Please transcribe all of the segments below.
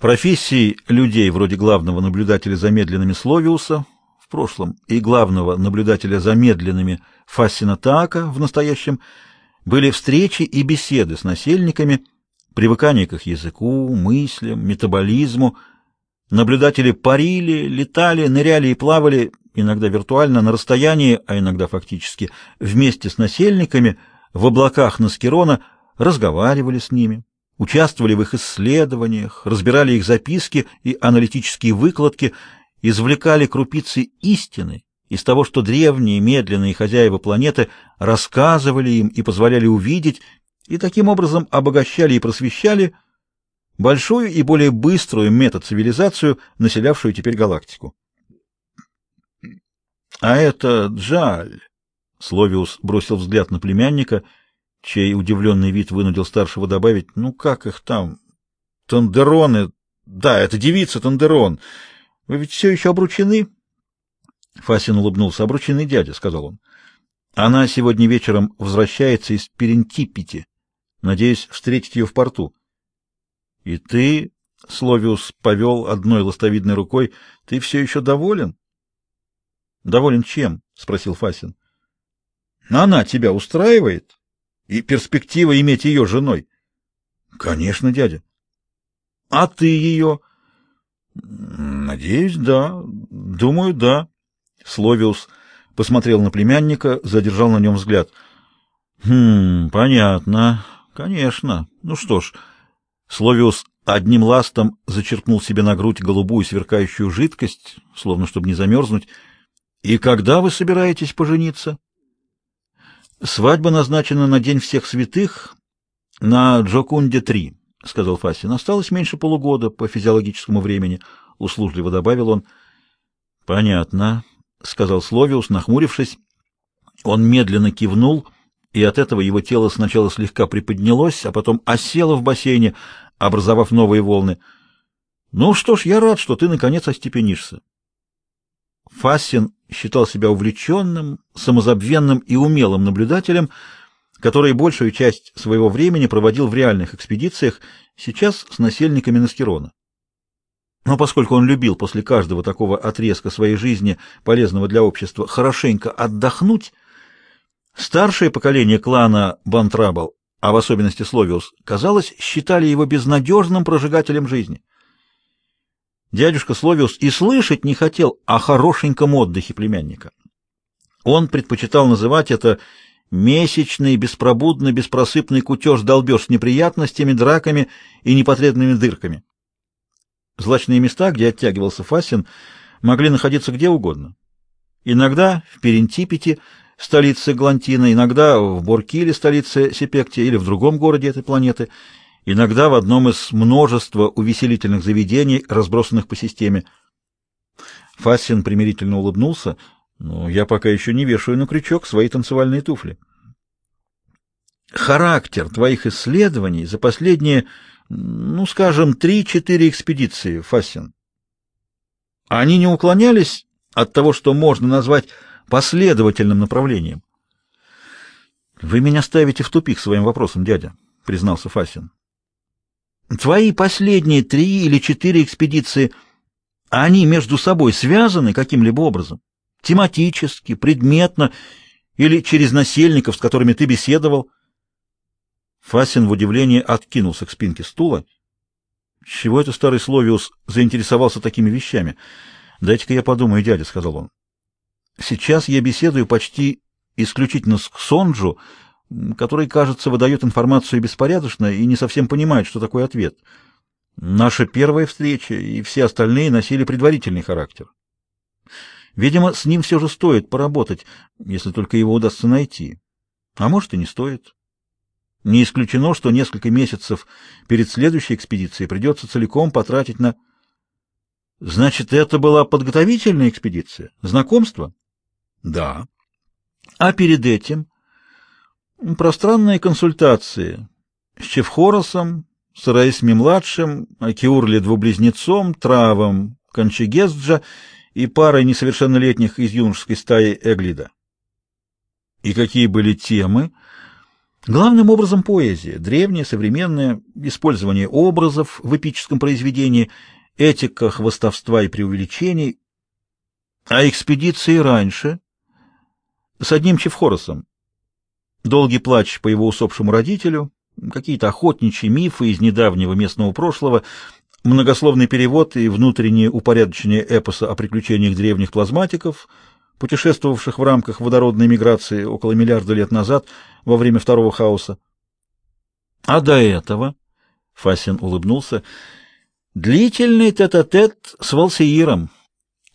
Профессии людей вроде главного наблюдателя за медленными Словиуса в прошлом и главного наблюдателя за медленными Фассина в настоящем были встречи и беседы с насельниками, привыкание к их языку, мыслям, метаболизму. Наблюдатели парили, летали, ныряли и плавали, иногда виртуально, на расстоянии, а иногда фактически, вместе с насельниками в облаках Наскерона, разговаривали с ними, участвовали в их исследованиях, разбирали их записки и аналитические выкладки, извлекали крупицы истины из того, что древние медленные хозяева планеты рассказывали им и позволяли увидеть, и таким образом обогащали и просвещали большую и более быструю метацивилизацию, населявшую теперь галактику. А это Джаль. Словиус бросил взгляд на племянника, чей удивленный вид вынудил старшего добавить: "Ну как их там? Тандероны. Да, это девица Тандерон. Вы ведь все еще обручены?" Фасин улыбнулся. "Обручены, дядя", сказал он. "Она сегодня вечером возвращается из Перентипити. Надеюсь встретить ее в порту". "И ты?" Словиус повел одной ластовидной рукой. "Ты все еще доволен?" Доволен чем? спросил Фасин. Она тебя устраивает? И перспектива иметь ее женой? Конечно, дядя. А ты ее? Надеюсь, да. Думаю, да. Словиус посмотрел на племянника, задержал на нем взгляд. Хм, понятно. Конечно. Ну что ж, Словиус одним ластом зачерпнул себе на грудь голубую сверкающую жидкость, словно чтобы не замерзнуть, и когда вы собираетесь пожениться? Свадьба назначена на День всех святых на Джокунде-3, сказал Фасин. Осталось меньше полугода по физиологическому времени, услужливо добавил он. Понятно, сказал Словиус, нахмурившись. Он медленно кивнул, и от этого его тело сначала слегка приподнялось, а потом осело в бассейне, образовав новые волны. Ну что ж, я рад, что ты наконец остепенишься. Фассин считал себя увлеченным, самозабвенным и умелым наблюдателем, который большую часть своего времени проводил в реальных экспедициях, сейчас с насельниками Наскерона. Но поскольку он любил после каждого такого отрезка своей жизни, полезного для общества, хорошенько отдохнуть, старшее поколение клана Бантрабл, а в особенности Словиус, казалось, считали его безнадежным прожигателем жизни. Дядюшка Словиус и слышать не хотел о хорошеньком отдыхе племянника. Он предпочитал называть это месячный, беспробудный, беспросыпный кутеж-долбеж с неприятностями, драками и непотребными дырками. Злачные места, где оттягивался Фасин, могли находиться где угодно. Иногда в Перентипете, столице Глантина, иногда в Боркиле, столице Сепекте, или в другом городе этой планеты — иногда в одном из множества увеселительных заведений, разбросанных по системе. Фассин примирительно улыбнулся. «Но я пока еще не вешаю на крючок свои танцевальные туфли». «Характер твоих исследований за последние, ну, скажем, три-четыре экспедиции, Фассин, они не уклонялись от того, что можно назвать последовательным направлением?» «Вы меня ставите в тупик своим вопросом, дядя», — признался Фасин. Твои последние три или четыре экспедиции, они между собой связаны каким-либо образом? Тематически, предметно или через насельников, с которыми ты беседовал? Фасин в удивлении откинулся к спинке стула. чего это старый Словиус заинтересовался такими вещами? Дайте-ка я подумаю, дядя, сказал он. Сейчас я беседую почти исключительно с Ксонджу, который, кажется, выдает информацию беспорядочно и не совсем понимает, что такое ответ. Наша первая встреча и все остальные носили предварительный характер. Видимо, с ним все же стоит поработать, если только его удастся найти. А может и не стоит. Не исключено, что несколько месяцев перед следующей экспедицией придется целиком потратить на... Значит, это была подготовительная экспедиция? Знакомство? Да. А перед этим Пространные консультации с Чевхоросом, с Раисми-младшим, Акиурли-двублизнецом, Травом, Кончегезджа и парой несовершеннолетних из юношеской стаи Эглида. И какие были темы? Главным образом поэзия, древняя, современная, использование образов в эпическом произведении, этика хвостовства и преувеличений, а экспедиции раньше с одним Чевхоросом. Долгий плач по его усопшему родителю, какие-то охотничьи мифы из недавнего местного прошлого, многословный перевод и внутреннее упорядочение эпоса о приключениях древних плазматиков — путешествовавших в рамках водородной миграции около миллиарда лет назад во время второго хаоса. А до этого, Фасин улыбнулся, длительный тет-а-тет -тет с Валсеиром,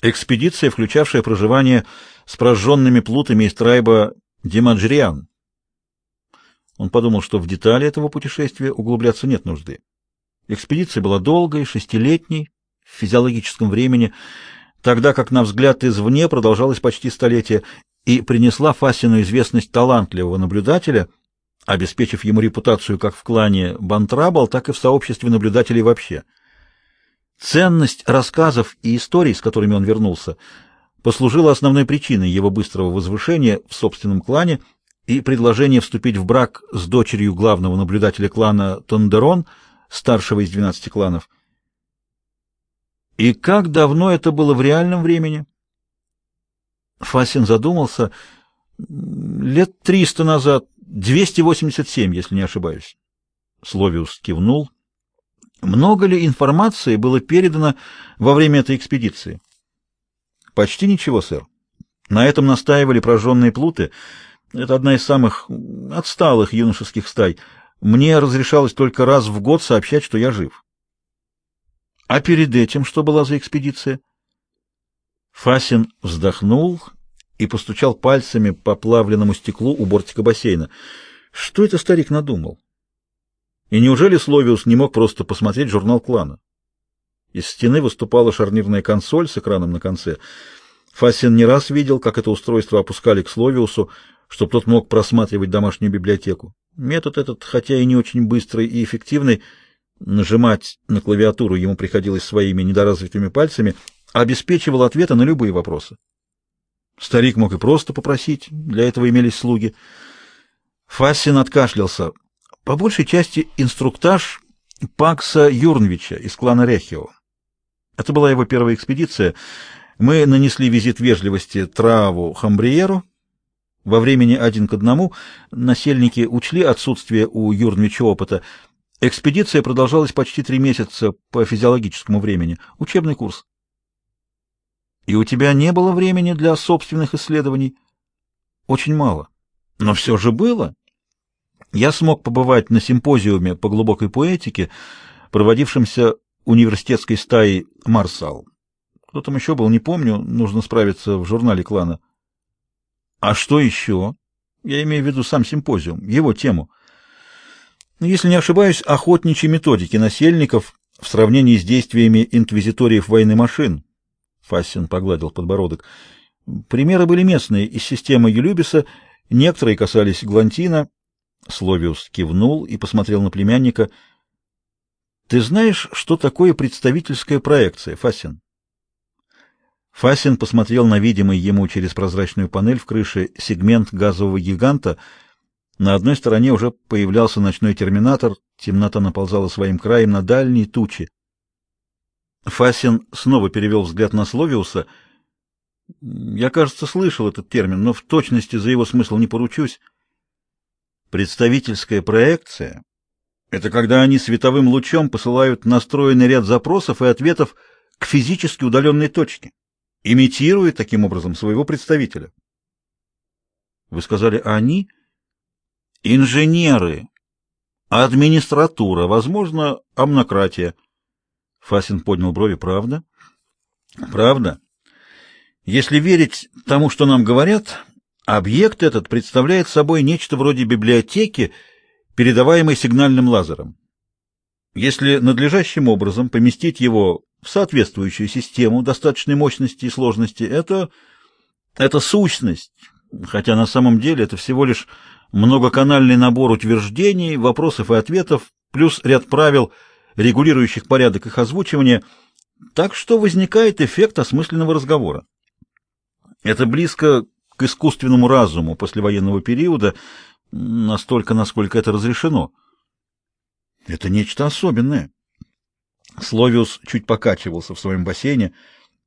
экспедиция, включавшая проживание с прожженными плутами из трайба Димаджриан. Он подумал, что в детали этого путешествия углубляться нет нужды. Экспедиция была долгой, шестилетней, в физиологическом времени, тогда как, на взгляд извне, продолжалось почти столетие и принесла Фасину известность талантливого наблюдателя, обеспечив ему репутацию как в клане Бантрабл, так и в сообществе наблюдателей вообще. Ценность рассказов и историй, с которыми он вернулся, послужила основной причиной его быстрого возвышения в собственном клане и предложения вступить в брак с дочерью главного наблюдателя клана Тондерон, старшего из двенадцати кланов. И как давно это было в реальном времени? Фасин задумался. Лет триста назад, 287, если не ошибаюсь. Словиус кивнул. Много ли информации было передано во время этой экспедиции? Почти ничего, сэр. На этом настаивали прожженные плуты. Это одна из самых отсталых юношеских стай. Мне разрешалось только раз в год сообщать, что я жив. А перед этим что была за экспедиция? Фасин вздохнул и постучал пальцами по плавленному стеклу у бортика бассейна. Что это старик надумал? И неужели Словиус не мог просто посмотреть журнал клана? Из стены выступала шарнирная консоль с экраном на конце. Фасин не раз видел, как это устройство опускали к Словиусу, чтобы тот мог просматривать домашнюю библиотеку. Метод этот, хотя и не очень быстрый и эффективный, Нажимать на клавиатуру ему приходилось своими недоразвитыми пальцами, обеспечивал ответы на любые вопросы. Старик мог и просто попросить, для этого имелись слуги. Фассин откашлялся. По большей части инструктаж Пакса Юрнвича из клана Рехио. Это была его первая экспедиция. Мы нанесли визит вежливости Траву Хамбриеру. Во времени один к одному насельники учли отсутствие у Юрнвича опыта — Экспедиция продолжалась почти три месяца по физиологическому времени. Учебный курс. И у тебя не было времени для собственных исследований? Очень мало. Но все же было. Я смог побывать на симпозиуме по глубокой поэтике, проводившемся университетской стаей «Марсал». Кто там еще был, не помню, нужно справиться в журнале клана. А что еще? Я имею в виду сам симпозиум, его тему — если не ошибаюсь, охотничьи методики насельников в сравнении с действиями инквизиториев войны машин. Фассин погладил подбородок. Примеры были местные, из системы Юлюбиса, некоторые касались Глантина. Словиус кивнул и посмотрел на племянника. «Ты знаешь, что такое представительская проекция, Фассин?» Фассин посмотрел на видимый ему через прозрачную панель в крыше сегмент газового гиганта — на одной стороне уже появлялся ночной терминатор, темнота наползала своим краем на дальние тучи. Фасин снова перевел взгляд на Словиуса. Я, кажется, слышал этот термин, но в точности за его смысл не поручусь. Представительская проекция — это когда они световым лучом посылают настроенный ряд запросов и ответов к физически удаленной точке, имитируя таким образом своего представителя. Вы сказали «они»? Инженеры, администратура, возможно, амнократия. Фасин поднял брови. Правда? Правда. Если верить тому, что нам говорят, объект этот представляет собой нечто вроде библиотеки, передаваемой сигнальным лазером. Если надлежащим образом поместить его в соответствующую систему достаточной мощности и сложности, это это сущность, хотя на самом деле это всего лишь многоканальный набор утверждений, вопросов и ответов, плюс ряд правил, регулирующих порядок их озвучивания, так что возникает эффект осмысленного разговора. Это близко к искусственному разуму послевоенного периода, настолько, насколько это разрешено. Это нечто особенное. Словиус чуть покачивался в своем бассейне,